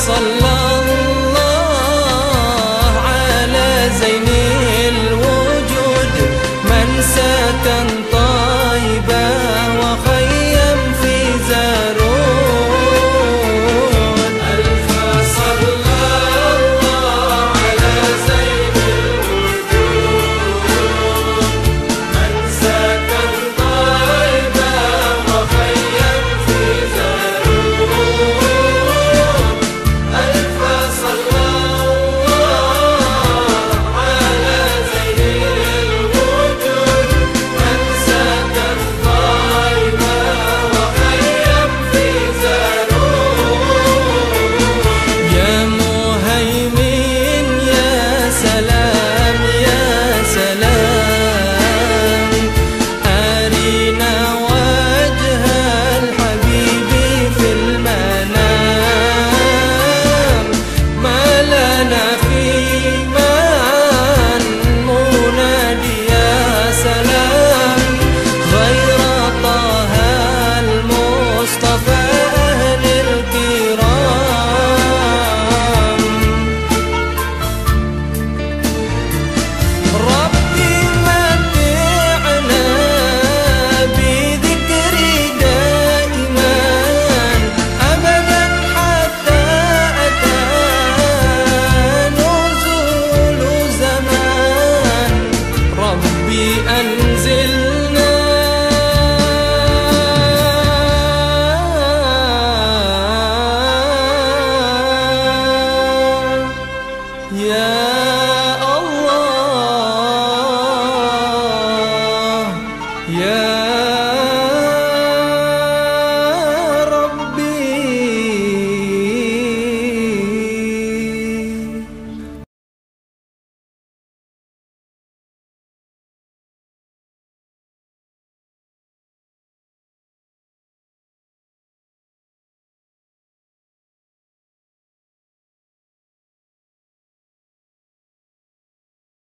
صلى يا الله يا